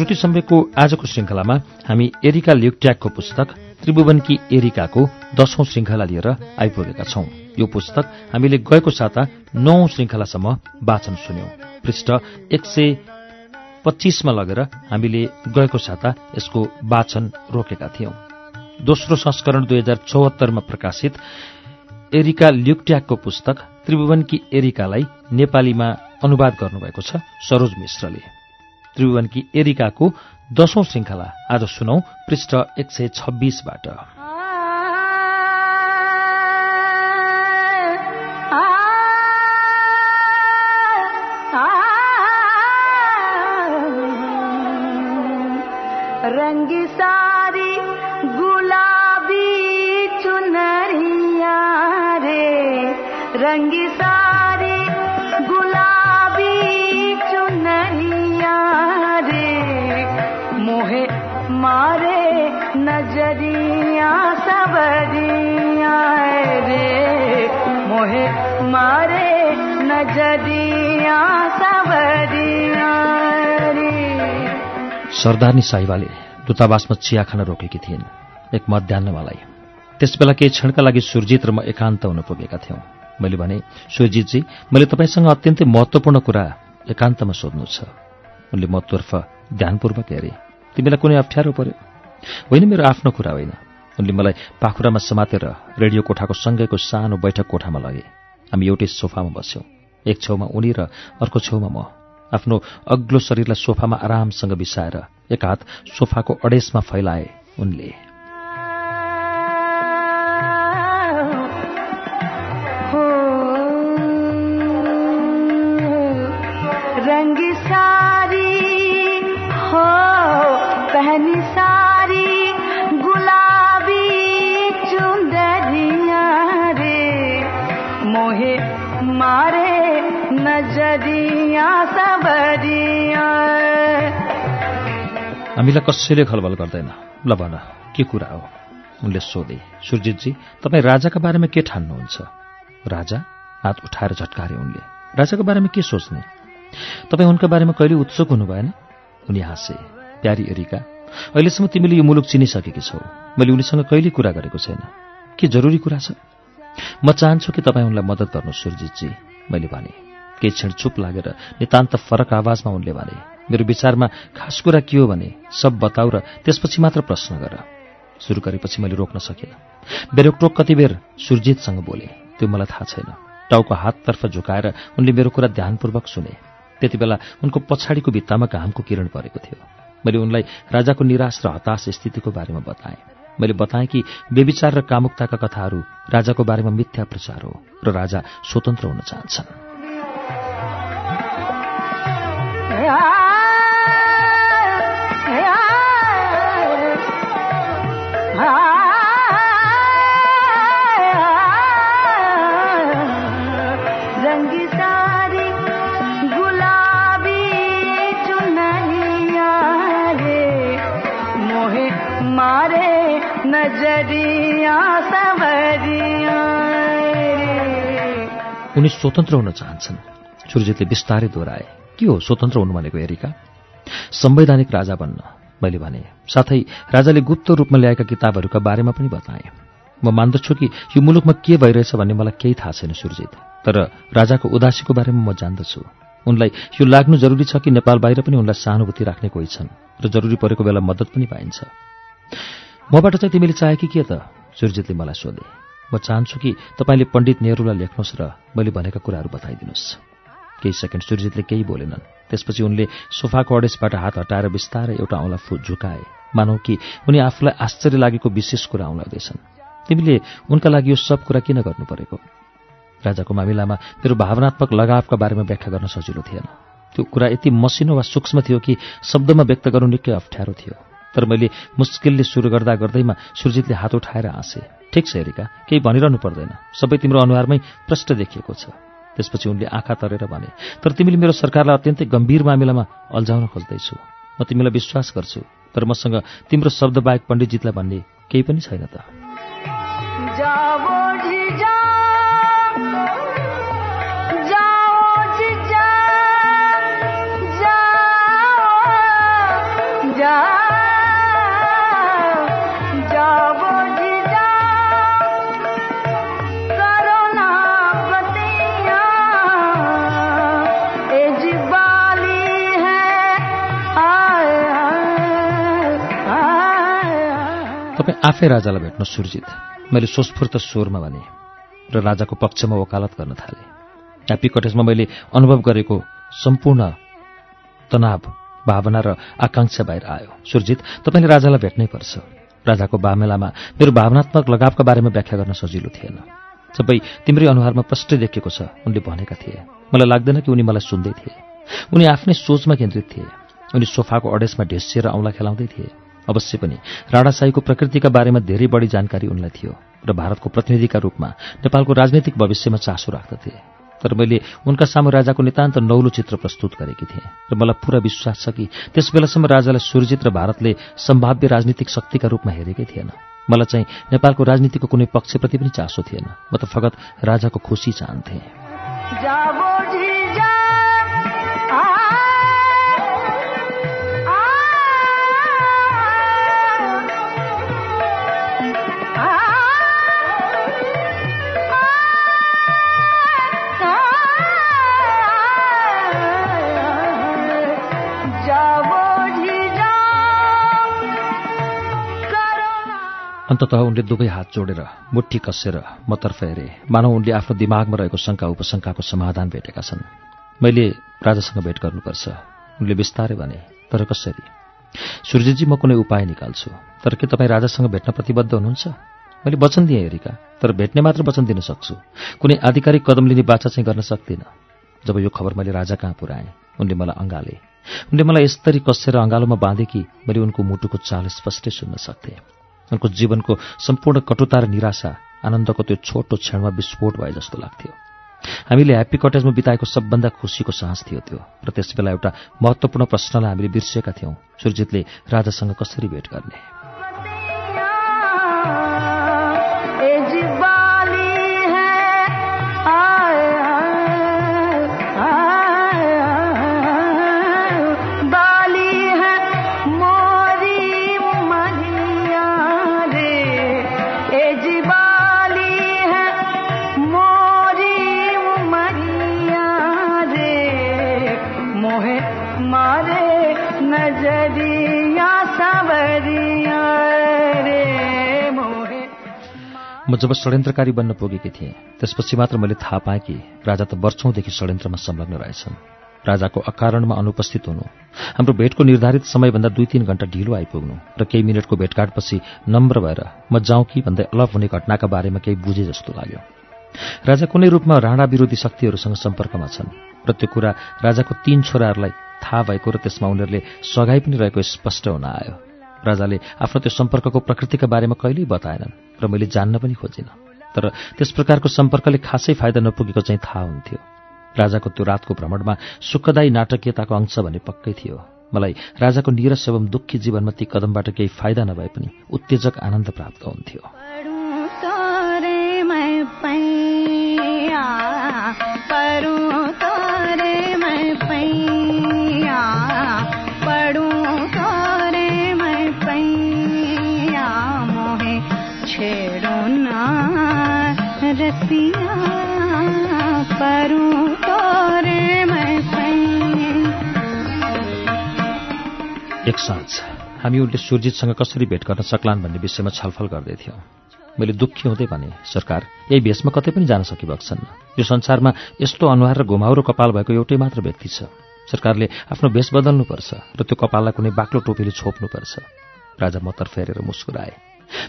श्रुति सम्वेकको आजको श्रृङ्खलामा हामी एरिका ल्युक्ट्याकको पुस्तक त्रिभुवनकी एरिकाको दशौं श्रृङ्खला लिएर आइपुगेका छौं। यो पुस्तक हामीले गएको साता नौ श्रृङ्खलासम्म वाचन सुन्यौं। पृष्ठ एक सय पच्चीसमा लगेर हामीले गएको साता यसको वाचन रोकेका थियौं। दोस्रो संस्करण दुई हजार चौहत्तरमा प्रकाशित एरिका ल्युक्ट्याकको पुस्तक त्रिभुवनकी एरिकालाई नेपालीमा अनुवाद गर्नुभएको छ सरोज मिश्रले। त्रिभुवनकी एरिकाको दशौं श्रृङ्खला आज सुनौ पृष्ठ एक सय छब्बीसबाट। सरदारनी साइबाले दूतावासमा चिया खान रोकेकी थिइन्। एक मध्याहलाई त्यसबेला केही क्षणका लागि सुरजित र म एकान्त हुन पुगेका थियौं। मैले भने सुरजितजी मैले तपाईँसँग अत्यन्तै महत्वपूर्ण कुरा एकान्तमा सोध्नु छ। उनले मतर्फ ध्यानपूर्वक हेरे तिमीलाई कुनै अप्ठ्यारो पर्यो? होइन मेरो आफ्नो कुरा होइन। उनले मलाई पाखुरामा समातेर रेडियो कोठाको सँगैको सानो बैठक कोठामा लगे। हामी एउटै सोफामा बस्यौं। एक छेउमा उनी र अर्को छेउमा म। आफ्नो अग्लो शरीरलाई सोफामा आरामसँग बिसाएर एक हात सोफाको अडेसमा फैलाए उनले। हामीलाई कसैले खलबल गर्दैन। ल भन के कुरा हो? उनले सोधे सुरजितजी तपाईँ राजाका बारेमा के ठान्नुहुन्छ? राजा हात उठाएर झट्कारे उनले राजाको बारेमा के सोच्ने? तपाईँ उनका बारेमा कहिले उत्सुक हुनु भएन? उनी हाँसे प्यारी एरिका अहिलेसम्म तिमीले यो मुलुक चिनिसकेकी छौ। मैले उनीसँग कहिले कुरा गरेको छैन। के जरुरी कुरा छ? म चाहन्छु कि तपाईँ उनलाई मद्दत गर्नु सुरजितजी मैले भने। केही क्षण चुप लागेर नितान्त फरक आवाजमा उनले भने मेरो विचारमा खास कुरा के हो भने सब बताउ र त्यसपछि मात्र प्रश्न गर। सुरु गरेपछि मैले रोक्न सकिनँ। बेरोकटोक कति बेर सुरजितसँग बोले त्यो मलाई थाहा छैन। टाउको हाततर्फ झुकाएर उनले मेरो कुरा ध्यानपूर्वक सुने। त्यति बेला उनको पछाडिको भित्तामा घामको किरण परेको थियो। मैले उनलाई राजाको निराश र हताश स्थितिको बारेमा बताएँ। मैले बताएँ कि बेविचार र कामुकताका कथाहरू राजाको बारेमा मिथ्या प्रचार हो र राजा स्वतन्त्र हुन चाहन्छन्। उनी स्वतन्त्र हुन चाहन्छन्। सुरजितले बिस्तारै दोहोऱ्याए। के हो स्वतन्त्र हुनु भनेको एरिका? संवैधानिक राजा बन्न मैले भने। साथै राजाले गुप्त रूपमा ल्याएका किताबहरूका बारेमा पनि बताएँ। म मान्दछु कि यो मुलुकमा के भइरहेछ भन्ने मलाई केही थाहा छैन सुरजित। तर राजाको उदासीको बारेमा म जान्दछु। उनलाई यो लाग्नु जरुरी छ कि नेपाल बाहिर पनि उनलाई सहानुभूति राख्ने कोही छन् र जरुरी परेको बेला मद्दत पनि पाइन्छ। मबाट चाहिँ तिमीले चाहे कि के त? सुरजितले मलाई सोधे। म चाहन्छु कि तपाईँले पण्डित नेहरूलाई लेख्नुहोस् र मैले भनेका कुराहरू बताइदिनुहोस्। केही सेकेन्ड सुरजितले केही बोलेनन्। त्यसपछि उनले सोफाको अडेसबाट हात हटाएर बिस्तारै एउटा औँला झुकाए। मानौ कि उनी आफूलाई आश्चर्य लागेको विशेष कुरा औँलाउँदैछन्। तिमीले उनका लागि यो सब कुरा किन गर्नु परेको राजाको मामिलामा मेरो भावनात्मक लगावका बारेमा व्याख्या गर्न सजिलो थिएन। त्यो कुरा यति मसिनो वा सूक्ष्म थियो कि शब्दमा व्यक्त गर्नु निकै अप्ठ्यारो थियो। तर मैले मुस्किलले सुरु गर्दा गर्दैमा सुरजितले हात उठाएर हाँसे। ठिक छ हेरिका केही भनिरहनु पर्दैन। सबै तिम्रो अनुहारमै प्रष्ट देखिएको छ। त्यसपछि उनले आँखा तरेर भने तर तिमीले मेरो सरकारलाई अत्यन्तै गम्भीर मामिलामा अल्झाउन खोज्दैछु। म तिमीलाई विश्वास गर्छु तर मसँग तिम्रो शब्द बाहेक पण्डितजीतलाई भन्ने केही पनि छैन त। आफै राजालाई भेट्न सुर्जित। मैले सोचफुर्त स्वरमा भने र राजाको पक्षमा वकालत गर्न थालेँ। ह्याप्पी कटेजमा मैले अनुभव गरेको सम्पूर्ण तनाव भावना र आकाङ्क्षा बाहिर आयो। सुरजित तपाईँले राजालाई भेट्नै पर्छ। राजाको बामेलामा मेरो भावनात्मक लगावका बारेमा व्याख्या गर्न सजिलो थिएन। सबै तिम्रै अनुहारमा प्रष्ट देखिएको छ उनले भनेका थिए। मलाई लाग्दैन कि उनी मलाई सुन्दै थिए। उनी आफ्नै सोचमा केन्द्रित थिए। उनी सोफाको अडेसमा ढेसिएर औँला खेलाउँदै थिए। अवश्य पनि राणाशाहीको प्रकृतिका बारेमा धेरै बढी जानकारी उनलाई थियो र भारतको प्रतिनिधिका रूपमा नेपालको राजनैतिक भविष्यमा चासो राख्दथे। तर मैले उनका सामु राजाको नितान्त नौलो चित्र प्रस्तुत गरेकी थिएँ र मलाई पूरा विश्वास छ कि त्यस बेलासम्म राजालाई सुरजित र भारतले सम्भाव्य राजनीतिक शक्तिका रूपमा हेरेकै थिएन। मलाई चाहिँ नेपालको राजनीतिको कुनै पक्षप्रति पनि चासो थिएन। म त फगत राजाको खुसी चाहन्थेँ। अन्तत उनले दुवै हात जोडेर मुठी कसेर मतर्फ हेरे। मानव उनले आफ्नो दिमागमा रहेको शङ्का उपशङ्काको समाधान भेटेका छन्। मैले राजासँग भेट गर्नुपर्छ। उनले बिस्तारै भने तर कसरी? सूर्यजी म कुनै उपाय निकाल्छु। तर के तपाईँ राजासँग भेट्न प्रतिबद्ध हुनुहुन्छ? मैले वचन दिएँ हेरिका तर भेट्ने मात्र वचन दिन सक्छु। कुनै आधिकारिक कदम लिने बाचा चाहिँ गर्न सक्दिनँ। जब यो खबर मैले राजा कहाँ पुऱ्याएँ? उनले मलाई अँगाले। उनले मलाई यसरी कसेर अँगालोमा बाँधे कि मैले उनको मुटुको चाल स्पष्टै सुन्न सक्थेँ। उनको जीवनको सम्पूर्ण कटुता र निराशा आनन्दको त्यो छोटो क्षणमा विस्फोट भए जस्तो लाग्थ्यो। हामीले ह्याप्पी कटेजमा बिताएको सबभन्दा खुसीको साहस थियो त्यो र त्यसबेला एउटा महत्त्वपूर्ण प्रश्नलाई हामीले बिर्सेका थियौँ। सुरजितले राजासँग कसरी भेट गर्ने? म जब षड्यन्त्रकारी बन्न पुगेकी थिएँ त्यसपछि मात्र मैले थाहा पाएँ कि राजा त वर्षौंदेखि षड्यन्त्रमा संलग्न रहेछन्। राजाको अकारणमा अनुपस्थित हुनु हाम्रो भेटको निर्धारित समयभन्दा दुई तीन घण्टा ढिलो आइपुग्नु र केही मिनटको भेटघाटपछि नम्र भएर म जाउँ कि भन्दै अलप हुने घटनाका बारेमा केही बुझे जस्तो लाग्यो। राजा कुनै रूपमा राणा विरोधी शक्तिहरूसँग सम्पर्कमा छन् र त्यो कुरा राजाको तीन छोराहरूलाई थाहा भएको र त्यसमा उनीहरूले सघाइ पनि रहेको स्पष्ट हुन आयो। राजाले आफ्नो त्यो सम्पर्कको प्रकृतिका बारेमा कहिल्यै बताएनन् र मैले जान्न पनि खोजिनँ। तर त्यस प्रकारको सम्पर्कले खासै फाइदा नपुगेको चाहिँ थाहा हुन्थ्यो। राजाको त्यो रातको भ्रमणमा सुखदायी नाटकीयताको अंश भने पक्कै थियो। मलाई राजाको निरस एवं दुःखी जीवनमा ती कदमबाट केही फाइदा नभए पनि उत्तेजक आनन्द प्राप्त हुन्थ्यो। साँझ हामी उनले सुरजितसँग कसरी भेट गर्न सक्लान् भन्ने विषयमा छलफल गर्दैथ्यौँ मैले दुःखी हुँदै भने सरकार यही भेषमा कतै पनि जान सकिबक्छन् यो संसारमा यस्तो अनुहार र घुमाउरो कपाल भएको एउटै मात्र व्यक्ति छ। सरकारले आफ्नो भेष बदल्नुपर्छ र त्यो कपाललाई कुनै बाक्लो टोपीले छोप्नुपर्छ। राजा मतर्फ फेरेर मुस्कुराए।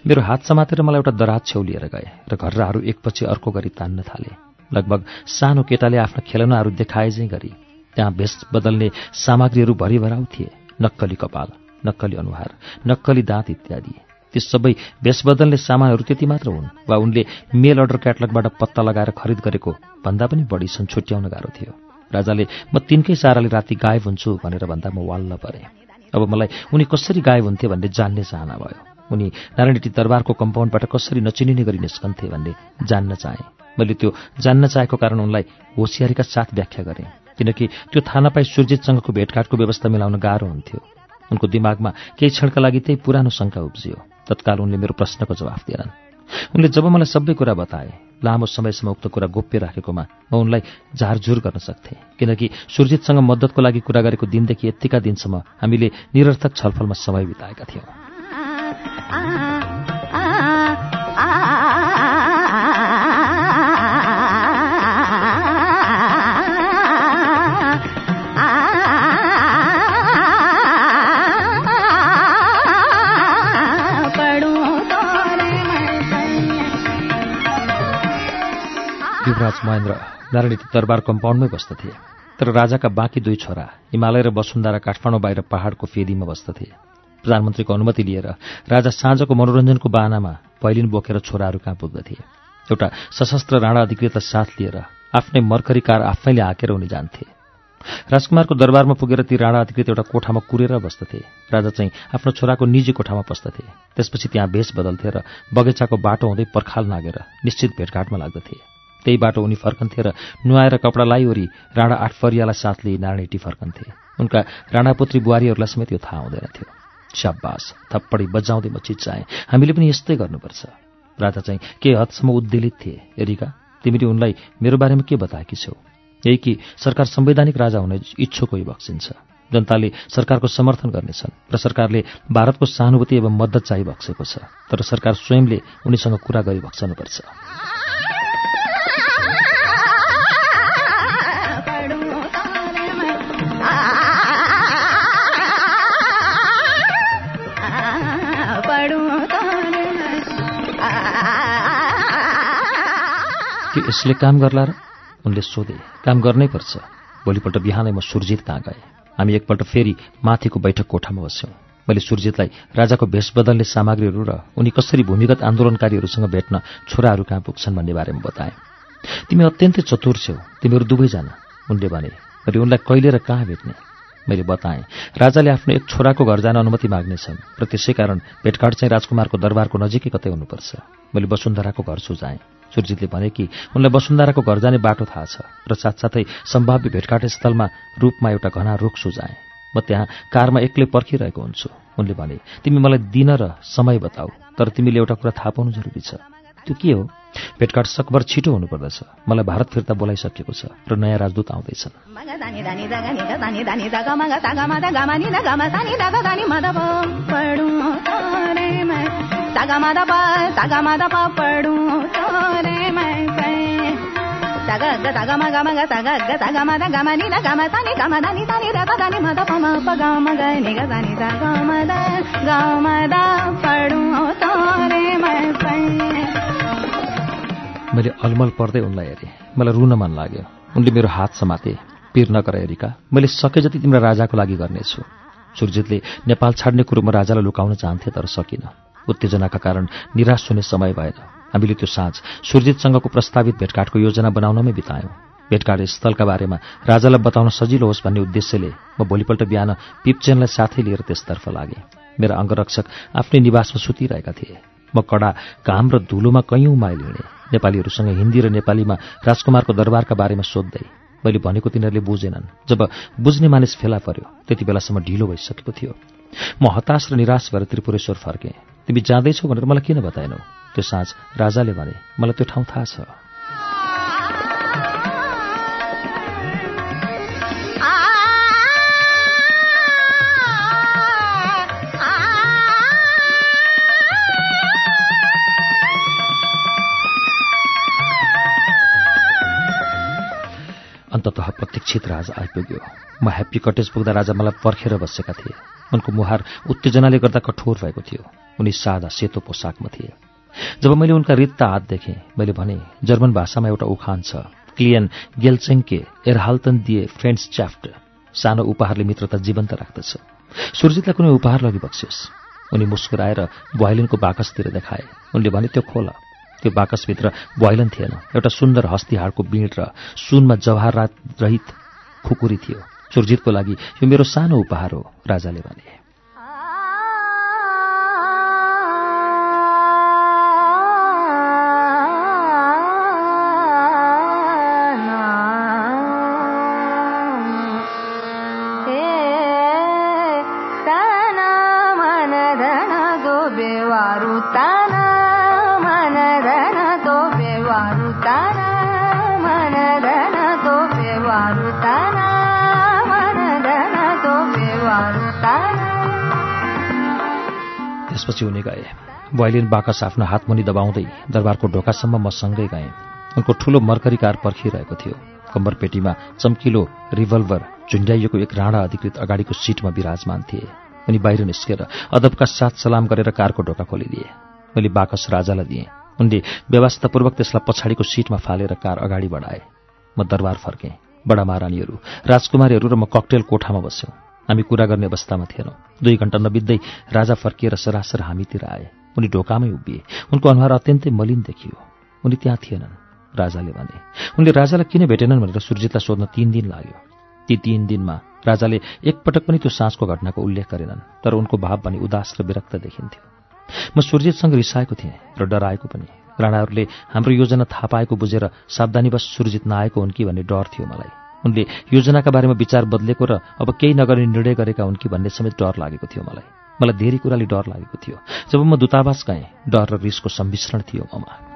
मेरो हात समातेर मलाई एउटा दराज छेउ लिएर गए र घरहरू एकपछि अर्को गरी तान्न थाले। लगभग सानो केटाले आफ्ना खेलनाहरू देखाए चाहिँ गरी। त्यहाँ भेष बदल्ने सामग्रीहरू भरिभराउ थिए। नक्कली कपाल नक्कली अनुहार नक्कली दाँत इत्यादि। ती सबै भेष बदल्ने सामानहरू त्यति मात्र हुन् वा उनले मेल अर्डर क्याटलगबाट पत्ता लगाएर खरिद गरेको भन्दा पनि बढी छन् छुट्याउन गाह्रो थियो। राजाले म तिनकै साराले राति गायब हुन्छु भनेर भन्दा म वाल्ल परेँ। अब मलाई उनी कसरी गायब हुन्थे भन्ने जान्ने चाहना भयो। उनी नारायणटी दरबारको कम्पाउन्डबाट कसरी नचिनिने गरी निस्कन्थे भन्ने जान्न चाहेँ। मैले त्यो जान्न चाहेको कारण उनलाई होसियारीका साथ व्याख्या गरेँ। किनकि त्यो थाहा नपाई सुरजितसँगको भेटघाटको व्यवस्था मिलाउन गाह्रो हुन्थ्यो। उनको दिमागमा केही क्षणका लागि त्यही पुरानो शङ्का उब्जियो। तत्काल उनले मेरो प्रश्नको जवाफ दिएनन्। उनले जब मलाई सबै कुरा बताए लामो समयसम्म उक्त कुरा गोप्य राखेकोमा म उनलाई झारझुर गर्न सक्थेँ। किनकि सुरजितसँग मद्दतको लागि कुरा गरेको दिनदेखि यत्तिका दिनसम्म हामीले निरर्थक छलफलमा समय बिताएका थियौँ। युवराज महेन्द्र नारायणी दरबार कम्पाउन्डमै बस्दथे तर राजाका बाँकी दुई छोरा हिमालय र वसुन्धरा काठमाडौँ बाहिर पहाडको फेदीमा बस्दथे। प्रधानमन्त्रीको अनुमति लिएर राजा साँझको मनोरञ्जनको बाहनामा भैलिन बोकेर छोराहरू कहाँ पुग्दथे। एउटा सशस्त्र राणा अधिकृत साथ लिएर आफ्नै मर्करी कार आफैले हाकेर उनी जान्थे। राजकुमारको दरबारमा पुगेर ती राणा अधिकृत एउटा कोठामा कुरेर बस्दथे। राजा चाहिँ आफ्नो छोराको निजी कोठामा बस्दथे त्यसपछि त्यहाँ भेष बदल्थे र बगैँचाको बाटो हुँदै पर्खाल नागेर निश्चित भेटघाटमा लाग्दथे। त्यही बाटो उनी फर्कन्थे र नुहाएर कपडा लाइवरी राणा आठफरियालाई साथ लिई नारायणटी फर्कन्थे। उनका राणापुत्री बुहारीहरूलाई समेत यो थाहा हुँदैन थियो। स्याबास थप्पडी बजाउँदै म चिच्चाएँ। हामीले पनि यस्तै गर्नुपर्छ। राजा चाहिँ के हदसम्म उद्वेलित थिए? एरिका तिमीले उनलाई मेरो बारेमा के बताएकी छौ? यही कि सरकार संवैधानिक राजा हुने इच्छुक होइ बक्सिन्छ। जनताले सरकारको समर्थन गर्नेछन् र सरकारले भारतको सहानुभूति एवं मद्दत चाहिँ बक्सेको छ। तर सरकार स्वयंले उनीसँग कुरा गरी बक्सनुपर्छ के यसले काम गर्ला र उनले सोधे काम गर्नै पर्छ। भोलिपल्ट बिहानै म सुरजित कहाँ गएँ? हामी एकपल्ट फेरि माथिको बैठक कोठामा बस्यौँ। मैले सुरजितलाई राजाको भेष बदल्ने सामग्रीहरू र उनी कसरी भूमिगत आन्दोलनकारीहरूसँग भेट्न छोराहरू कहाँ पुग्छन् भन्ने बारेमा बताएँ। तिमी अत्यन्तै चतुर छेउ। तिमीहरू दुवैजना उनले भने र उनलाई कहिले र कहाँ भेट्ने? मैले बताएँ राजाले आफ्नो एक छोराको घर जान अनुमति माग्नेछन्। र त्यसै कारण भेटघाट चाहिँ राजकुमारको दरबारको नजिकै कतै हुनुपर्छ। मैले वसुन्धराको घर सुझाएँ सुरजितले भने कि उनलाई वसुन्धराको घर जाने बाटो थाहा छ र साथसाथै सम्भाव्य भेटघाट स्थलमा रूपमा एउटा घना रुख सुझाएँ। म त्यहाँ कारमा एक्लै पर्खिरहेको हुन्छु। उनले भने तिमी मलाई दिन र समय बताऊ तर तिमीले एउटा कुरा थाहा पाउनु जरुरी छ। त्यो के हो? भेटघाट सकभर छिटो हुनुपर्दछ। मलाई भारत फिर्ता बोलाइसकेको छ र नयाँ राजदूत आउँदैछन्। मैले अलमल पर्दै उनलाई हेरेँ। मलाई रुन मन लाग्यो। उनले मेरो हात समाते पिर नगर एरिका मैले सके जति तिम्रो राजाको लागि गर्नेछु। सुरजितले नेपाल छाड्ने कुरो म राजालाई लुकाउन चाहन्थे तर सकिनँ। उत्तेजनाका कारण निराश हुने समय भएन। हामीले त्यो साँझ सुरजितसँगको प्रस्तावित भेटघाटको योजना बनाउनमै बितायौँ। भेटघाट स्थलका बारेमा राजालाई बताउन सजिलो होस् भन्ने उद्देश्यले म भोलिपल्ट बिहान पिपचेनलाई साथै लिएर त्यसतर्फ लागेँ। मेरा अङ्गरक्षक आफ्नै निवासमा सुतिरहेका थिए। म कडा घाम र धुलोमा कैयौँ माइल हिँडेँ। नेपालीहरूसँग हिन्दी र नेपालीमा राजकुमारको दरबारका बारेमा सोध्दै मैले भनेको तिनीहरूले बुझेनन्। जब बुझ्ने मानिस फेला पर्यो त्यति बेलासम्म ढिलो भइसकेको थियो। म हताश र निराश भएर त्रिपुरेश्वर फर्केँ। तिमी जाँदैछौ भनेर मलाई किन बताएनौ? त्यो साँझ राजाले भने मलाई त्यो ठाउँ थाहा छ। अन्ततः प्रतीक्षित राजा आइपुग्यो। म ह्याप्पी कटेज पुग्दा राजा मलाई पर्खेर बसेका थिए। उनको मुहार उत्तेजनाले गर्दा कठोर भएको थियो। उनी सादा सेतो पोसाकमा थिए। जब मैले उनका रित्ता हात देखेँ मैले भने जर्मन भाषामा एउटा उखान छ। क्लियन गेलचेङ्के एरहाल्तन दिए फ्रेन्ड्स च्याफ्ट। सानो उपहारले मित्रता जीवन्त राख्दछ। सुरजितलाई कुनै उपहार लगि बक्सियोस्। उनी मुस्कुराएर भोइलिनको बाकसतिर देखाए। उनले भने त्यो खोल। त्यो बाकसभित्र भोइलन थिएन। एउटा सुन्दर हस्तिहारको बिँड र सुनमा जवाहरात रहित खुकुरी थियो। सुरजितको लागि यो मेरो सानो उपहार हो राजाले भने। त्यसपछि उनी गए। भोइलिन बाकस आफ्नो हातमुनि दबाउँदै दरबारको ढोकासम्म म सँगै गएँ। उनको ठूलो मर्करी कार पर्खिरहेको थियो। कम्बरपेटीमा चम्किलो रिभल्भर झुन्ड्याइएको एक राणा अधिकृत अगाडिको सिटमा विराजमान थिए। उनी बाहिर निस्केर अदबका साथ सलाम गरेर कारको ढोका खोलिदिए। मैले बाकस राजालाई दिएँ। उनले व्यवस्थापूर्वक त्यसलाई पछाडिको सिटमा फालेर कार अगाडि बढाए। म दरबार फर्केँ। बडा महारानीहरू राजकुमारीहरू र म ककटेल कोठामा बस्यौँ। हामी कुरा गर्ने अवस्थामा थिएनौँ। दुई घण्टा नबित्दै राजा फर्किएर सरासर हामीतिर आए। उनी ढोकामै उभिए। उनको अनुहार अत्यन्तै मलिन देखियो। उनी त्यहाँ थिएनन् राजाले भने। उनले राजालाई किन भेटेनन् भनेर सुरजितलाई सोध्न तीन दिन लाग्यो। ती तीन दिनमा राजाले एकपटक पनि त्यो साँझको घटनाको उल्लेख गरेनन् तर उनको भाव भने उदास र विरक्त देखिन्थ्यो। म सुरजितसँग रिसाएको थिएँ र डराएको पनि। राणाहरूले हाम्रो योजना थाहा पाएको बुझेर सावधानीवश सुरजित नआएको हुन् कि भन्ने डर थियो मलाई। उनले योजनाका बारेमा विचार बदलेको र अब केही नगर्ने निर्णय गरेका हुन् कि भन्ने समेत डर लागेको थियो मलाई। मलाई धेरै कुराले डर लागेको थियो। जब म दूतावास गएँ डर र रिसको सम्मिश्रण थियो ममा।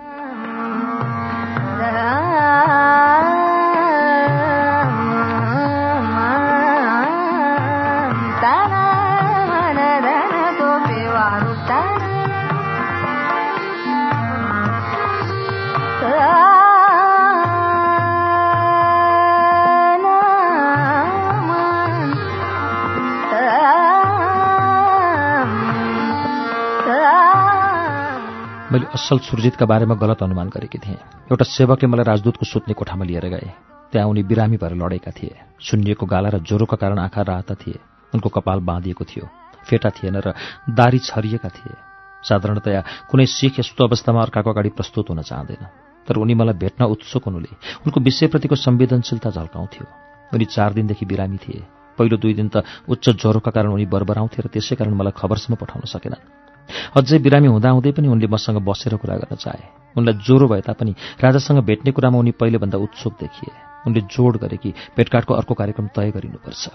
मैले असल सुरजितका बारेमा गलत अनुमान गरेकी थिएँ। एउटा सेवकले मलाई राजदूतको सुत्ने कोठामा लिएर गए। त्यहाँ उनी बिरामी भएर लडेका थिए। सुन्निएको गाला र ज्वरोका कारण आँखा राता थिए। उनको कपाल बाँधिएको थियो फेटा थिएन र दारी छरिएका थिए। साधारणतया कुनै सिख यस्तो अवस्थामा अर्काको अगाडि प्रस्तुत हुन चाहँदैन। तर उनी मलाई भेट्न उत्सुक हुनुले उनको विषयप्रतिको संवेदनशीलता झल्काउँथ्यो। उनी चार दिनदेखि बिरामी थिए। पहिलो दुई दिन त उच्च ज्वरोका कारण उनी बरबराउँथे र त्यसै कारण मलाई खबरसम्म पठाउन सकेनन्। अझै बिरामी हुँदाहुँदै पनि उनले मसँग बसेर कुरा गर्न चाहे उनलाई ज्वरो भए तापनि राजासँग भेट्ने कुरामा उनी पहिलेभन्दा उत्सुक देखिए उनले जोड गरे कि भेटघाटको अर्को कार्यक्रम तय गरिनुपर्छ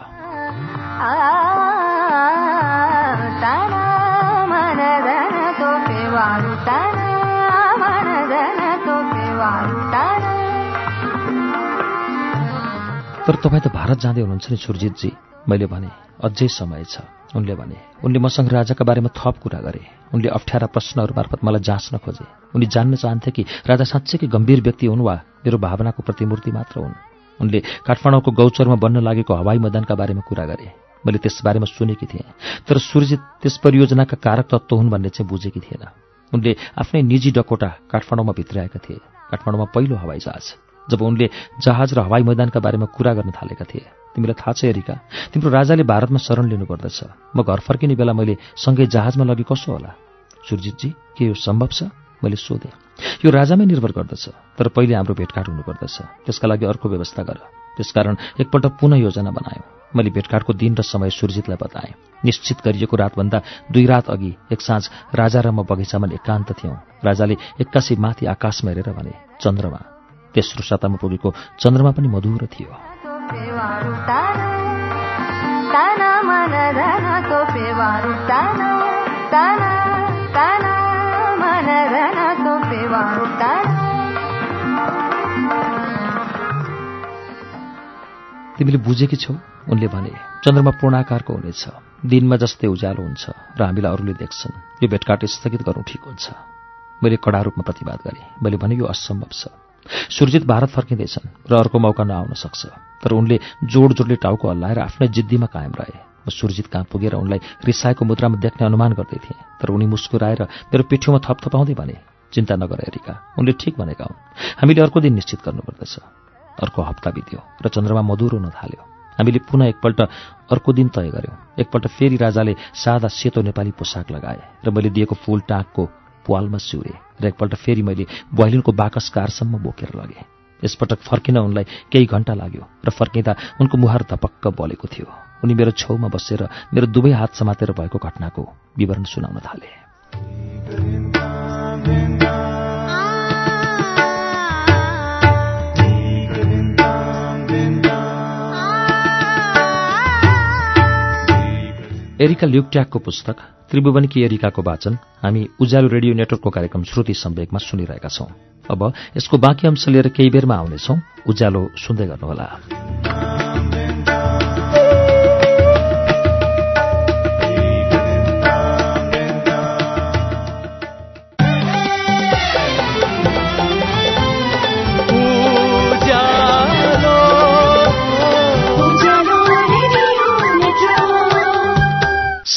तपाईँ त भारत जाँदै हुनुहुन्छ नि सुरजितजी। मैले भने अझै समय छ। उनले भने उनले मसँग राजाका बारेमा थप कुरा गरे। उनले अप्ठ्यारा प्रश्नहरू मार्फत मलाई जाँच्न खोजे। उनी जान्न चाहन्थे कि राजा साँच्चैकै गम्भीर व्यक्ति हुन् वा मेरो भावनाको प्रतिमूर्ति मात्र हुन्। उनले काठमाडौँको गौचरमा बन्न लागेको हवाई मैदानका बारेमा कुरा गरे। मैले त्यसबारेमा सुनेकी थिएँ। तर सुरजित त्यस परियोजनाका कारक तत्त्व हुन् भन्ने चाहिँ बुझेकी थिएन। उनले आफ्नै निजी डकोटा काठमाडौँमा भित्राएका थिए। काठमाडौँमा पहिलो हवाई जहाज। जब उनले जहाज र हवाई मैदानका बारेमा कुरा गर्न थालेका थिए। तिमीलाई थाहा छ एरिका तिम्रो राजाले भारतमा शरण लिनुपर्दछ। म घर फर्किने बेला मैले सँगै जहाजमा लगे कसो होला? सुरजितजी के यो सम्भव छ? मैले सोधेँ। यो राजामै निर्भर गर्दछ तर पहिले हाम्रो भेटघाट हुनुपर्दछ। त्यसका लागि अर्को व्यवस्था गर। त्यसकारण एकपल्ट पुनः योजना बनायौँ। मैले भेटघाटको दिन र समय सुरजितलाई बताएँ। निश्चित गरिएको रातभन्दा दुई रात अघि एक साँझ राजा र म बगैँचामा एकान्त थियौँ। राजाले एक्कासी माथि आकाशमा हेरेर भने चन्द्रमा तेस्रो सातामा पुगेको चन्द्रमा पनि मधुरो थियो। तिमीले बुझेकी छौ उनले भने चन्द्रमा पूर्णाकारको हुनेछ दिनमा जस्तै उज्यालो हुन्छ र हामीलाई अरूले देख्छन् यो भेटघाट स्थगित गर्नु ठिक हुन्छ। मैले कडा रूपमा प्रतिवाद गरेँ मैले भने यो असम्भव छ। सुरजित भारत फर्किँदैछन् र अर्को मौका नआउन सक्छ। तर उनले जोड जोडले टाउको हल्लाएर आफ्नै जिद्दीमा कायम रहे। म सुरजित कहाँ पुगेर उनलाई रिसाएको मुद्रामा देख्ने अनुमान गर्दै थिएँ। तर उनी मुस्कुराएर मेरो पिठ्यौमा थपथपाउँदै भने चिन्ता नगर एरिका। उनले ठिक भनेका हुन्। हामीले अर्को दिन निश्चित गर्नुपर्दछ। अर्को हप्ता बित्यो र चन्द्रमा मधुरो हुन थाल्यो। हामीले पुनः एकपल्ट अर्को दिन तय गऱ्यौँ एकपल्ट फेरि राजाले सादा सेतो नेपाली पोसाक लगाए र मैले दिएको फुल टाँकको पालमा सिउरे र एकपल्ट फेरि मैले बहिलिनको बाकस कारसम्म बोकेर लगेँ। यसपटक फर्किन उनलाई केही घण्टा लाग्यो र फर्किँदा उनको मुहार धपक्क बलेको थियो। उनी मेरो छेउमा बसेर मेरो दुवै हात समातेर भएको घटनाको विवरण सुनाउन थाले। एरिका ल्युक्ट्याकको पुस्तक त्रिभुवनकी एरिकाको वाचन हामी उज्यालो रेडियो नेटवर्कको कार्यक्रम श्रुति सम्वेकमा सुनिरहेका छौं। अब यसको बाँकी अंश लिएर केही बेरमा आउनेछौ। उज्यालो सुन्दै गर्नुहोला।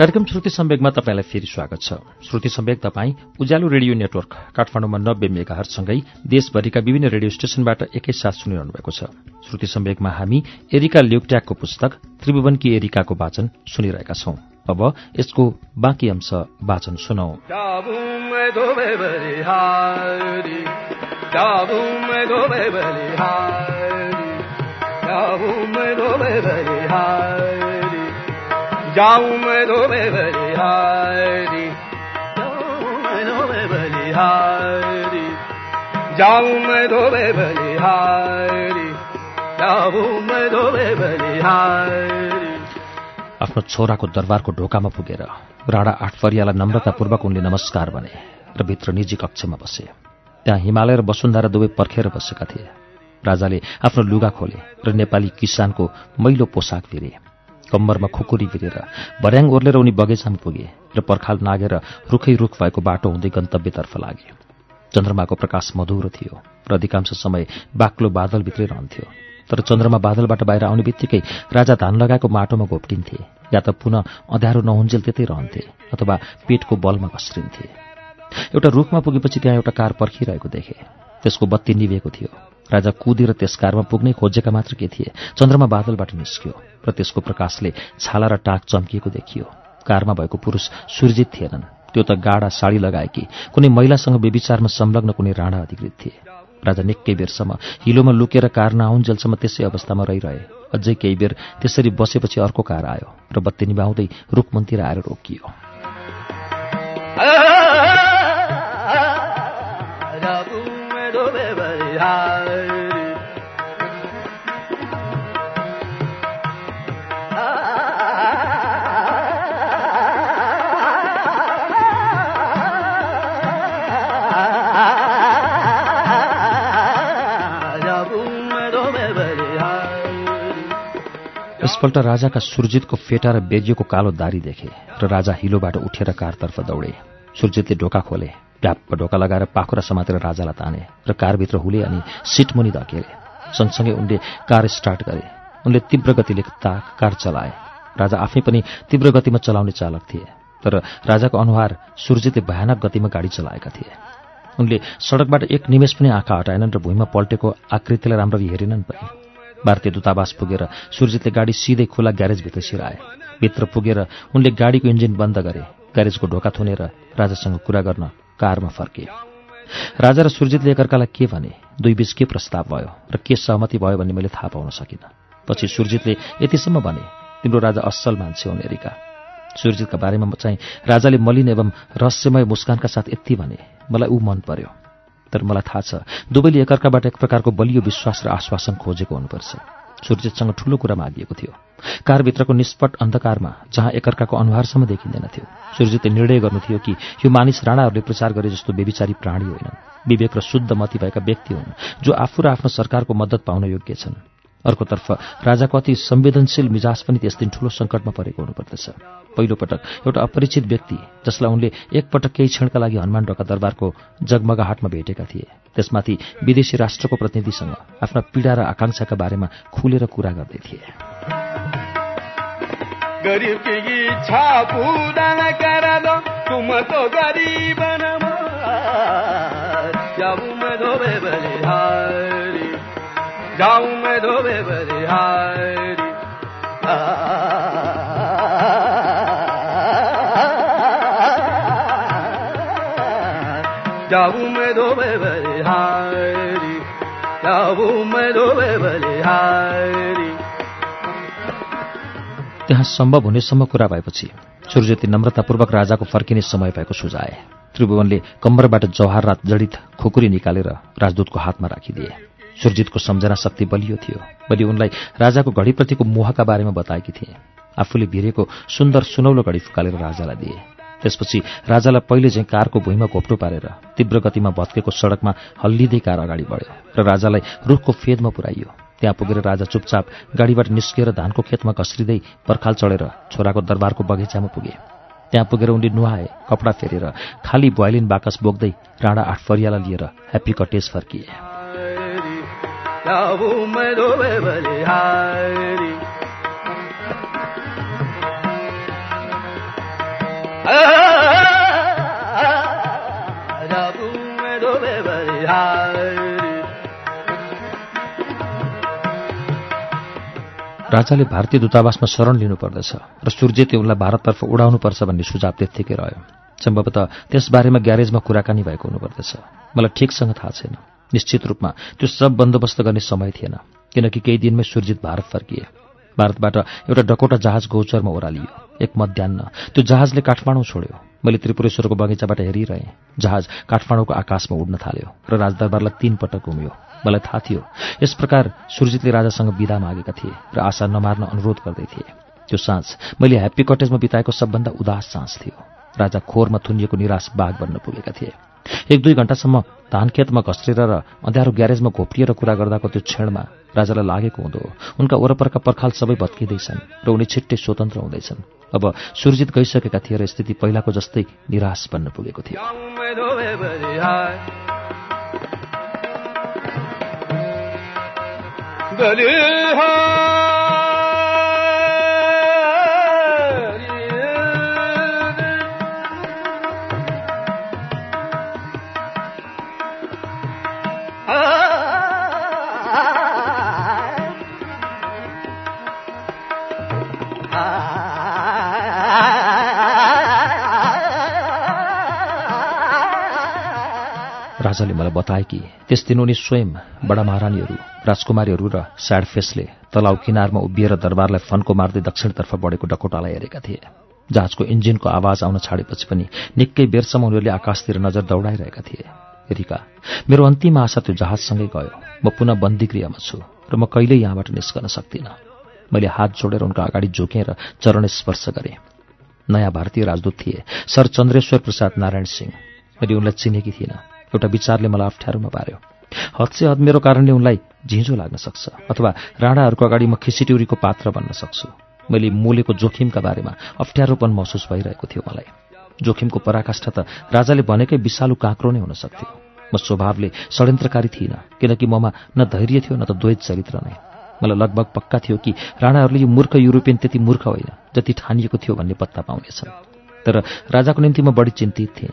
कार्यक्रम श्रुति सम्वेकमा तपाईँलाई फेरि स्वागत छ। श्रुति सम्वेक तपाईँ उज्यालो रेडियो नेटवर्क काठमाडौँमा नब्बे मेगाहरसँगै देशभरिका विभिन्न रेडियो स्टेशनबाट एकैसाथ सुनिरहनु भएको छ। श्रुति सम्वेकमा हामी एरिका ल्युक्ट्याकको पुस्तक त्रिभुवनकी एरिकाको वाचन सुनिरहेका छौं। अब यसको बाँकी अंश वाचन सुनौ। जाऊं मैं दो बलिहारी जाऊं मैं दो बलिहारी जाऊं मैं दो बलिहारी आफ्नो छोराको दरबारको ढोकामा पुगेर राणा आठफरियालाई नम्रतापूर्वक उनले नमस्कार भने र भित्र निजी कक्षमा बसे। त्यहाँ हिमालय र वसुन्धरा दुवै पर्खेर बसेका थिए। राजाले आफ्नो लुगा खोले र नेपाली किसानको मैलो पोसाक भिरे कम्मरमा खुकुरी भिरेर भर्याङ ओर्लेर उनी बगैँचामा पुगे र पर्खाल नागेर रुखै रुख भएको बाटो हुँदै गन्तव्यतर्फ लागे चन्द्रमाको प्रकाश मधुरो थियो र अधिकांश समय बाक्लो बादलभित्रै रहन्थ्यो। तर चन्द्रमा बादलबाट बाहिर आउने बित्तिकै राजा धान लगाएको माटोमा घोप्टिन्थे या त पुनः अँध्यारो नहुन्जेल त्यतै रहन्थे अथवा पेटको बलमा घस्रिन्थे। एउटा रुखमा पुगेपछि त्यहाँ एउटा कार पर्खिरहेको देखे। त्यसको बत्ती निभेको थियो। राजा कुदेर त्यस कारमा पुग्नै खोजेका मात्र के थिए? चन्द्रमा बादलबाट निस्क्यो र त्यसको प्रकाशले छाला र टाक चम्किएको देखियो। कारमा भएको पुरुष सुर्जित थिएनन्। त्यो त गाडा साडी लगाएकी कुनै महिलासँग बेविचारमा संलग्न कुनै राणा अधिकृत थिए। राजा निकै बेरसम्म हिलोमा लुकेर कार नआउन्जेलसम्म त्यसै अवस्थामा रहिरहे। अझै केही बेर त्यसरी बसेपछि अर्को कार आयो र बत्ती निभाउँदै रुखमन्तिर आएर रोकियो। यसपल्ट राजाका सुरजितको फेटा र बेजियोको कालो दारी देखे र राजा हिलोबाट उठेर कारतर्फ दौडे। सुरजितले ढोका खोले ढ्याप्प ढोका लगाएर पाखुरा समातेर राजालाई ताने र कारभित्र हुले अनि सिटमुनि धकेले। सँगसँगै उनले कार स्टार्ट गरे। उनले तीव्र गतिले ताक कार चलाए। राजा आफै पनि तीव्र गतिमा चलाउने चालक थिए तर राजाको अनुहार सुरजितले भयानक गतिमा गाडी चलाएका थिए। उनले सडकबाट एक निमेष पनि आँखा हटाएनन् र भुइँमा पल्टेको आकृतिलाई राम्ररी हेरेनन् पनि। भारतीय दूतावास पुगेर सुरजितले गाडी सिधै खुला ग्यारेजभित्र सिराए। भित्र पुगेर उनले गाडीको इन्जिन बन्द गरे। ग्यारेजको ढोका थुनेर राजासँग कुरा गर्न कारमा फर्के। राजा र सुरजितले एकअर्कालाई के भने दुई बीच के प्रस्ताव भयो र के सहमति भयो भन्ने मैले थाहा पाउन सकिनँ। पछि सुरजितले यतिसम्म भने तिम्रो राजा असल मान्छे हो नेरिका सुरजितका बारेमा चाहिँ राजाले मलिन एवं रहस्यमय मुस्कानका साथ यति भने मलाई ऊ मन पर्यो। तर मलाई थाहा छ दुवैले एकअर्काबाट एक प्रकारको बलियो विश्वास र आश्वासन खोजेको हुनुपर्छ। सुरजितसँग ठूलो कुरा मागिएको थियो। कारभित्रको निष्पट अन्धकारमा जहाँ एकअर्काको अनुहारसम्म देखिँदैन थियो सुरजितले निर्णय गर्नु थियो कि यो मानिस राणाहरूले प्रचार गरे जस्तो बेविचारी प्राणी होइनन्। विवेक र शुद्ध मती भएका व्यक्ति हुन् जो आफू र आफ्नो सरकारको मद्दत पाउन योग्य छन्। अर्कोतर्फ राजाको अति संवेदनशील मिजाज पनि त्यस दिन ठूलो सङ्कटमा परेको हुनुपर्दछ। पहिलोपटक एउटा अपरिचित व्यक्ति जसलाई उनले एकपटक केही क्षणका लागि हनुमान ढोका दरबारको जगमगाहाटमा भेटेका थिए। त्यसमाथि विदेशी राष्ट्रको प्रतिनिधिसँग आफ्ना पीडा र आकांक्षाका बारेमा खुलेर कुरा गर्दै थिए। जाऊं मैं धोबे बलिहारी जाऊं मैं धोबे धोबे त्यहाँ सम्भव हुनेसम्म कुरा भएपछि सूर्यज्योति नम्रतापूर्वक राजाको फर्किने समय भएको सुझाए। त्रिभुवनले कम्बरबाट जवाहर रात जडित खुकुरी निकालेर राजदूतको हातमा राखिदिए। सुरजितको सम्झना शक्ति बलियो थियो। मैले उनलाई राजाको घडीप्रतिको मोहका बारेमा बताएकी थिएँ। आफूले भिरेको सुन्दर सुनौलो घडी फुकालेर राजालाई दिए। त्यसपछि राजालाई पहिले चाहिँ कारको भुइँमा घोप्टो पारेर तीव्र गतिमा भत्केको सडकमा हल्लिँदै कार अगाडि बढ्यो र राजालाई रुखको फेदमा पुर्याइयो। त्यहाँ पुगेर राजा चुपचाप गाडीबाट निस्किएर धानको खेतमा घस्रिँदै पर्खाल चढेर छोराको दरबारको बगैँचामा पुगे। त्यहाँ पुगेर उनले नुहाए कपडा फेरेर खाली भोइलिन बाकस बोक्दै राणा आठ फरियालाई लिएर ह्याप्पी कटेज फर्किए। राजाले भारतीय दूतावासमा शरण लिनुपर्दछ र सूर्यते उनलाई भारततर्फ उडाउनुपर्छ भन्ने सुझाव त्यत्तिकै रह्यो। सम्भवतः त्यसबारेमा ग्यारेजमा कुराकानी भएको हुनुपर्दछ। मलाई ठिकसँग थाहा छैन। निश्चित रूपमा त्यो सब बन्दोबस्त गर्ने समय थिएन किनकि केही दिनमै सुरजित भारत फर्किए। भारतबाट एउटा डकोटा जहाज गौचरमा ओह्रालियो। एक मध्यान्न त्यो जहाजले काठमाडौँ छोड्यो। मैले त्रिपुरेश्वरको बगैँचाबाट हेरिरहेँ। जहाज काठमाडौँको आकाशमा उड्न थाल्यो र राजदरबारलाई तीन पटक घुम्यो। मलाई थाहा थियो यस प्रकार सुरजितले राजासँग विदा मागेका थिए र आशा नमार्न अनुरोध गर्दै थिए। त्यो साँझ मैले ह्याप्पी कटेजमा बिताएको सबभन्दा उदास साँझ थियो। राजा खोरमा थुनिएको निराश बाघ बन्न पुगेका थिए। एक दुई घण्टासम्म धानखेतमा घस्रेर र अँध्यारो ग्यारेजमा घोप्टिएर कुरा गर्दाको त्यो क्षणमा राजालाई लागेको हुँदो उनका वरपरका पर्खाल सबै भत्किँदैछन् र उनी छिट्टै स्वतन्त्र हुँदैछन्। अब सुरजित गइसकेका थिए र स्थिति पहिलाको जस्तै निराश बन्न पुगेको थियो। राजाले मलाई बताए कि त्यस दिन उनी स्वयं बडा महारानीहरू राजकुमारीहरू र स्याडफेसले तलाउ किनारमा उभिएर दरबारलाई फन्को मार्दै दक्षिणतर्फ बढेको डकोटालाई हेरेका थिए जहाजको इन्जिनको आवाज आउन छाडेपछि पनि निकै बेरसम्म उनीहरूले आकाशतिर नजर दौडाइरहेका थिए। रिका मेरो अन्तिम आशा त्यो जहाजसँगै गयो। म पुनः बन्दीगृहमा छु र म कहिल्यै यहाँबाट निस्कन सक्दिनँ। मैले हात जोडेर उनको अगाडि झुकेँ र चरण स्पर्श गरेँ। नयाँ भारतीय राजदूत थिए। सर चन्द्रेश्वर प्रसाद नारायण सिंह। मैले उनलाई चिनेकी थिइनँ। एउटा विचारले मलाई अप्ठ्यारोमा पार्यो। हदसे हद मेरो कारणले उनलाई झिँझो लाग्न सक्छ अथवा राणाहरूको अगाडि म खिसिटिउरीको पात्र बन्न सक्छु। मैले मोलेको जोखिमका बारेमा अप्ठ्यारोपन महसुस भइरहेको थियो मलाई। जोखिमको पराकाष्ठा त राजाले भनेकै विषालु काँक्रो नै हुन सक्थ्यो। म स्वभावले षड्यन्त्रकारी थिइनँ किनकि ममा न धैर्य थियो न त द्वैत चरित्र नै। मलाई लगभग पक्का थियो कि राणाहरूले यो मूर्ख युरोपियन त्यति मूर्ख होइन जति ठानिएको थियो भन्ने पत्ता पाउनेछन्। तर राजाको निम्ति म बढी चिन्तित थिएँ।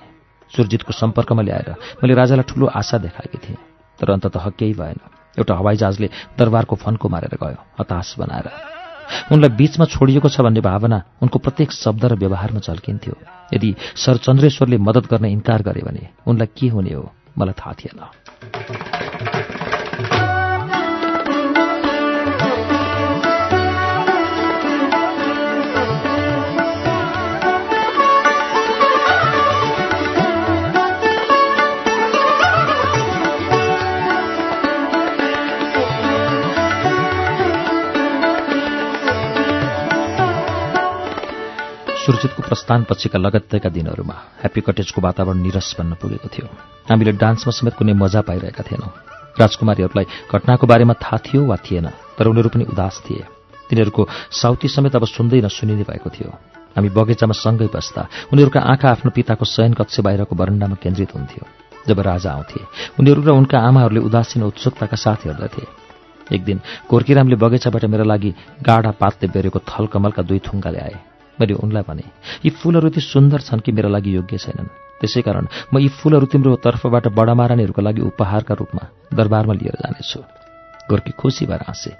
सुरजितको सम्पर्कमा ल्याएर मैले राजालाई ठूलो आशा देखाएकी थिएँ। तर अन्ततः केही भएन। एउटा हवाईजहाजले दरबारको फन्को मारेर गयो हताश बनाएर। उनलाई बीचमा छोडिएको छ भन्ने भावना उनको प्रत्येक शब्द र व्यवहारमा झल्किन्थ्यो। यदि सर चन्द्रेश्वरले मद्दत गर्न इन्कार गरे भने उनलाई के हुने हो मलाई थाहा थिएन। सुरजितको प्रस्थानपछिका लगत्तैका दिनहरूमा ह्याप्पी कटेजको वातावरण निरस बन्न पुगेको थियो। हामीले डान्समा समेत कुनै मजा पाइरहेका थिएनौँ। राजकुमारीहरूलाई घटनाको बारेमा थाहा थियो वा थिएन तर उनीहरू पनि उदास थिए। तिनीहरूको साउती समेत अब सुन्दै नसुनिने भएको थियो। हामी बगैँचामा सँगै बस्दा उनीहरूका आँखा आफ्नो पिताको शयन कक्ष बाहिरको बरन्डामा केन्द्रित हुन्थ्यो। जब राजा आउँथे उनीहरू र उनका आमाहरूले उदासीन उत्सुकताका साथ हेर्दथे। एक दिन कोर्कीरामले बगैँचाबाट मेरो लागि गाढा पातले बेरेको थलकमलका दुई थुङ्गा ल्याए मैले उनलाई भने यी फूलहरू यति सुन्दर छन् कि मेरा लागि योग्य छैनन्। त्यसै कारण म यी फूलहरू तिम्रो तर्फबाट बडामारानीहरूको लागि उपहारका रूपमा दरबारमा लिएर जानेछु। गोर्की खुसी भएर हाँसे।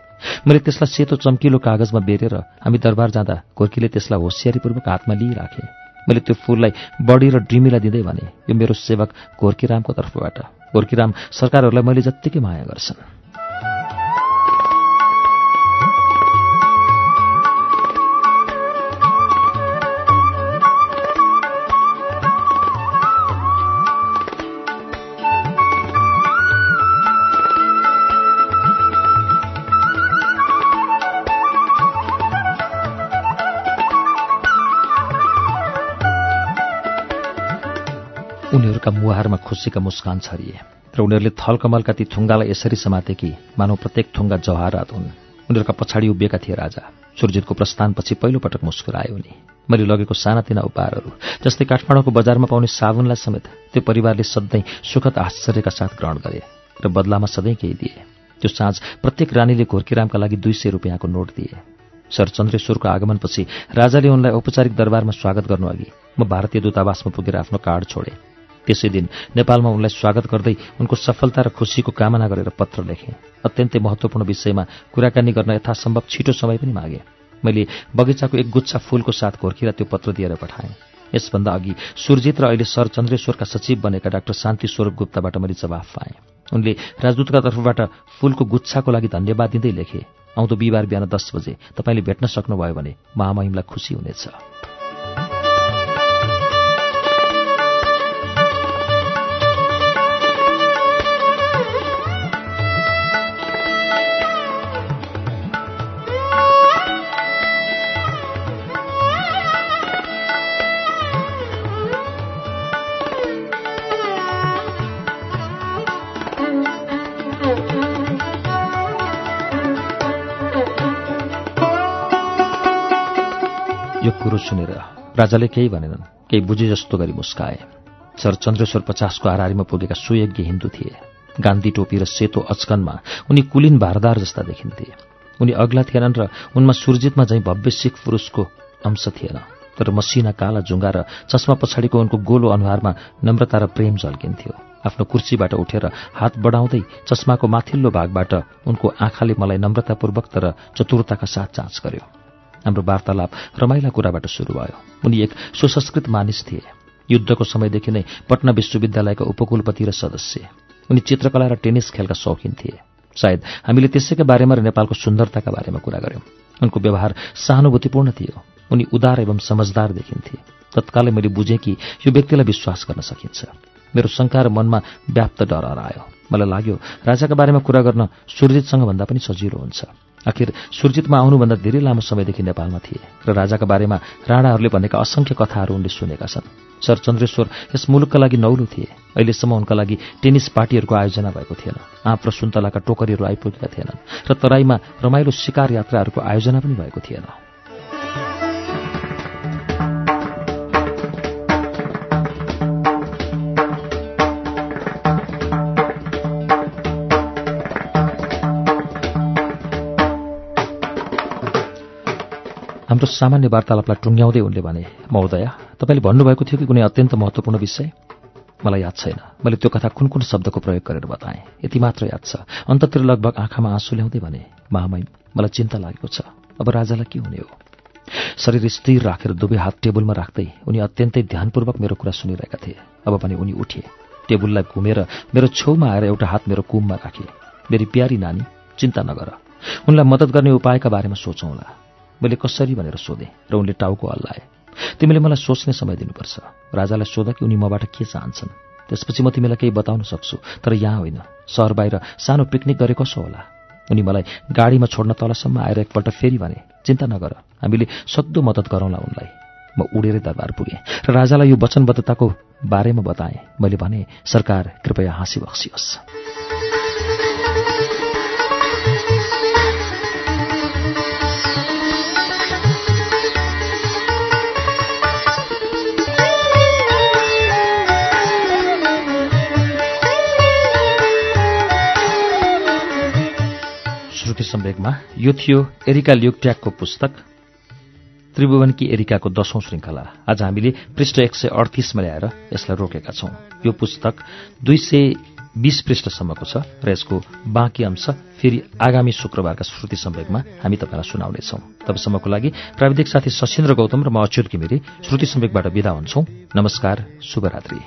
मैले त्यसलाई सेतो चम्किलो कागजमा बेरेर हामी दरबार जाँदा गोर्कीले त्यसलाई होसियारीपूर्वक हातमा लिइराखेँ। मैले त्यो फूललाई बडी र ड्रिमीलाई दिँदै भने यो मेरो सेवक गोर्कीरामको तर्फबाट। गोर्कीराम सरकारहरूलाई मैले जत्तिकै माया गर्छन्। उनीहरूका मुहारमा खुसीका मुस्कान छरिए र उनीहरूले थलकमलका ती थुङ्गालाई यसरी समाते कि मानव प्रत्येक थुङ्गा जवाहरात हुन्। उनीहरूका पछाडि उभिएका थिए राजा। सुरजितको प्रस्थानपछि पहिलोपटक मुस्कुरायो उनी। मैले लगेको सानातिना उपहारहरू जस्तै काठमाडौँको बजारमा पाउने साबुनलाई समेत त्यो परिवारले सधैँ सुखद आश्चर्यका साथ ग्रहण गरे र बदलामा सधैँ केही दिए। त्यो साँझ प्रत्येक रानीले घोर्कीरामका लागि दुई सय रुपियाँको नोट दिए। सर चन्द्रेश्वरको आगमनपछि राजाले उनलाई औपचारिक दरबारमा स्वागत गर्नुअघि म भारतीय दूतावासमा पुगेर आफ्नो कार्ड छोडेँ। त्यसै दिन नेपालमा उनलाई स्वागत गर्दै उनको सफलता र खुसीको कामना गरेर पत्र लेखेँ। अत्यन्तै महत्त्वपूर्ण विषयमा कुराकानी गर्न यथासम्भव छिटो समय पनि मागे। मैले बगैँचाको एक गुच्छा फूलको साथ घोर्खिएर त्यो पत्र दिएर पठाएँ। यसभन्दा अघि सुरजित र अहिले सर चन्द्रेश्वरका सचिव बनेका डाक्टर शान्ति स्वरूप गुप्ताबाट मैले जवाफ पाएँ। उनले राजदूतका तर्फबाट फूलको गुच्छाको लागि धन्यवाद दिँदै लेखे आउँदो बिहिबार बिहान दस बजे तपाईँले भेट्न सक्नुभयो भने महामहिमलाई खुसी हुनेछ। यो कुरो सुनेर राजाले केही भनेनन्। केही बुझे जस्तो गरी मुस्काए। सर चन्द्रेश्वर पचासको हारारीमा पुगेका सुयज्ञ हिन्दू थिए। गान्धी टोपी र सेतो अचकनमा उनी कुलिन भारदार जस्ता देखिन्थे। उनी अग्ला थिएनन् र उनमा सुरजितमा झैँ भव्य सिख पुरुषको अंश थिएन। तर मसिना काला जुङ्गा र चस्मा पछाडिको उनको गोलो अनुहारमा नम्रता र प्रेम झल्किन्थ्यो। आफ्नो कुर्सीबाट उठेर हात बढाउँदै चस्माको माथिल्लो भागबाट उनको आँखाले मलाई नम्रतापूर्वक तर चतुरताका साथ जाँच गर्यो। हाम्रो वार्तालाप रमाइला कुराबाट सुरु भयो। उनी एक सुसंस्कृत मानिस थिए। युद्धको समयदेखि नै पटना विश्वविद्यालयका उपकुलपति र सदस्य। उनी चित्रकला र टेनिस खेलका शौकिन थिए। सायद हामीले त्यसैका बारेमा र नेपालको सुन्दरताका बारेमा कुरा गर्यौं। उनको व्यवहार सहानुभूतिपूर्ण थियो। उनी उदार एवं समझदार देखिन्थे। तत्कालै मैले बुझेँ कि यो व्यक्तिलाई विश्वास गर्न सकिन्छ। मेरो शङ्का र मनमा व्याप्त डर हरायो मलाई लाग्यो राजाका बारेमा कुरा गर्न सुरजितसँग भन्दा पनि सजिलो हुन्छ। आखिर सुरजितमा आउनुभन्दा धेरै लामो समयदेखि नेपालमा थिए र राजाका बारेमा राणाहरूले भनेका असंख्य कथाहरू उनले सुनेका छन्। सर चन्द्रेश्वर यस मुलुकका लागि नौलो थिए। अहिलेसम्म उनका लागि टेनिस पार्टीहरूको आयोजना भएको थिएन। आँप र सुन्तलाका टोकरीहरू आइपुगेका थिएनन् र तराईमा रमाइलो शिकार यात्राहरूको आयोजना पनि भएको थिएन। सामान्य वार्तालापलाई टुङ्ग्याउँदै उनले भने महोदया तपाईँले भन्नुभएको थियो कि कुनै अत्यन्त महत्त्वपूर्ण विषय? मलाई याद छैन। मैले त्यो कथा कुन कुन शब्दको प्रयोग गरेर बताएँ। यति मात्र याद छ। अन्ततिर लगभग आँखामा आँसु ल्याउँदै भने महामहिम मलाई चिन्ता लागेको छ। अब राजालाई के हुने हो? शरीर स्थिर राखेर दुवै हात टेबलमा राख्दै उनी अत्यन्तै ध्यानपूर्वक मेरो कुरा सुनिरहेका थिए। अब भने उनी उठे। टेबललाई घुमेर मेरो छेउमा आएर एउटा हात मेरो कुममा राखे। मेरी प्यारी नानी चिन्ता नगर। उनलाई मद्दत गर्ने उपायका बारेमा सोचौँला। मैले कसरी भनेर सोधेँ र उनले टाउको हल्लाए तिमीले मलाई सोच्ने समय दिनुपर्छ। राजालाई सोध कि उनी मबाट के चाहन्छन्। त्यसपछि म तिमीलाई केही बताउन सक्छु तर यहाँ होइन। सहर बाहिर सानो पिकनिक गरे कसो होला? उनी मलाई गाडीमा छोड्न तलसम्म आएर एकपल्ट फेरि भने चिन्ता नगर हामीले सक्दो मद्दत गरौँला उनलाई। म उडेरै दरबार पुगेँ र राजालाई यो वचनबद्धताको बारेमा बताएँ। मैले भने सरकार कृपया हाँसी बक्सियोस् श्रुति सम्वेकमा यो थियो एरिका ल्युक्ट्याकको पुस्तक त्रिभुवनकी एरिकाको दशौं श्रृङ्खला। आज हामीले पृष्ठ एक सय अडतिसमा ल्याएर यसलाई रोकेका छौं। यो पुस्तक दुई सय बीस पृष्ठसम्मको छ र यसको बाँकी अंश फेरि आगामी शुक्रबारका श्रुति सम्वेकमा हामी तपाईँलाई सुनाउनेछौं। तबसम्मको लागि प्राविधिक साथी सशिन्द्र गौतम र म अच्युत घिमिरे श्रुति सम्वेकबाट विदा हुन्छौं। नमस्कार शुभरात्री।